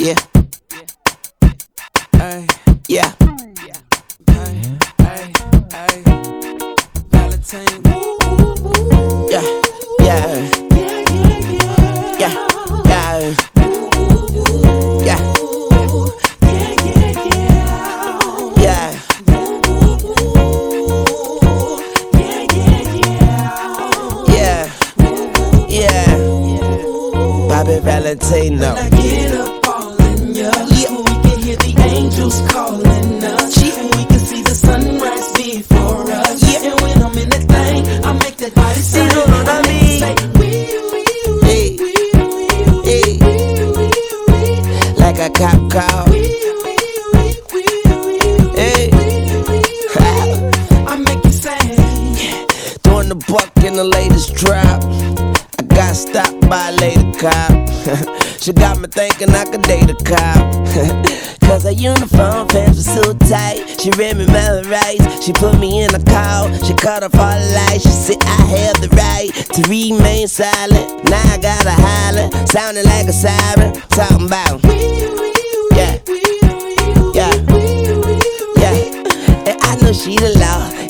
Yeah. Ay, yeah. Ay, ay, ay. Valentine. Yeah, yeah. Yeah, yeah. Yeah. Valentino. I get in the latest drop. I got stopped by a lady cop. she got me thinking I could date a cop. Cause her uniform pants were so tight. She read me my rights. She put me in a call. She cut off all the lights. She said I have the right to remain silent. Now I gotta holler. Sounding like a siren. Talking about.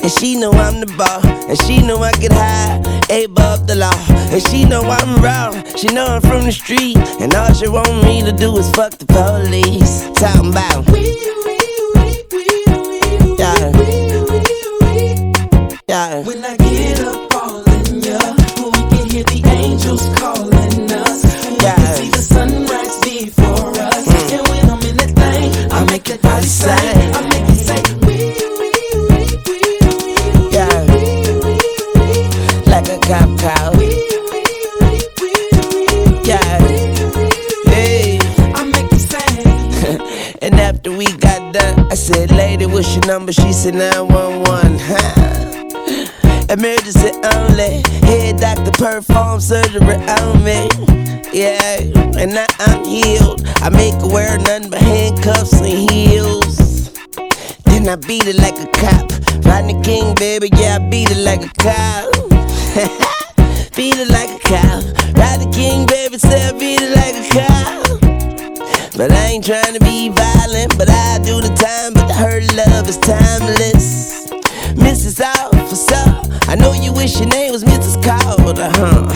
And she know I'm the ball, and she know I get high, above the law, and she know I'm raw. She know I'm from the street, and all she want me to do is fuck the police. Talking about, And after we got done, I said, Lady, what's your number? She said, 911. Huh. Emergency only. Head doctor perform surgery on me. Yeah, and now I'm healed. I make her wear nothing but handcuffs and heels. Then I beat it like a cop. Rodney King, baby, yeah, I beat it like a cop. beat it like a cop. Rodney King, baby, say I beat it like a cop. But I ain't trying to be violent, but I do the time. But the her love is timeless. Mrs. Officer, I know you wish your name was Mrs. Carter, huh?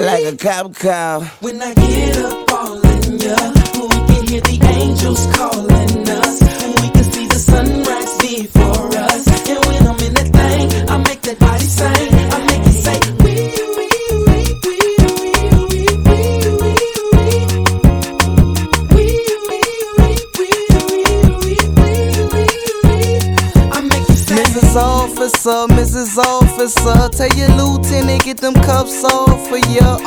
Like a cop call. When I get up all in ya, we can hear the angels calling us. Officer, Mrs. Officer, tell your lieutenant get them cuffs off for ya.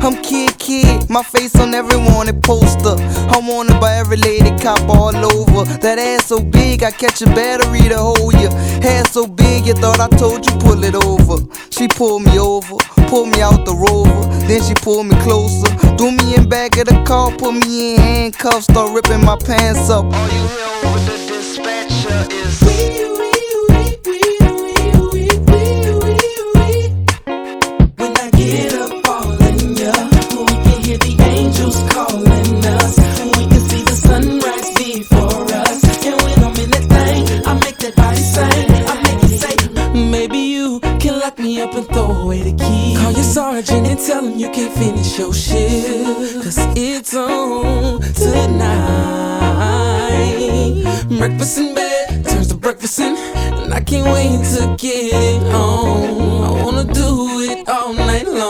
I'm Kidd Kidd, my face on every wanted poster. I'm wanted by every lady cop all over. That ass so big, I catch a battery to hold ya. Hair so big, you thought I told you pull it over. She pulled me over, pulled me out the rover. Then she pulled me closer, threw me in back of the car, put me in handcuffs, start ripping my pants up. All you hear over the dispatcher is. Key. Call your sergeant and tell him you can't finish your shift. Cause it's on tonight. Breakfast in bed turns to breakfast in. And I can't wait to get on. I wanna do it all night long.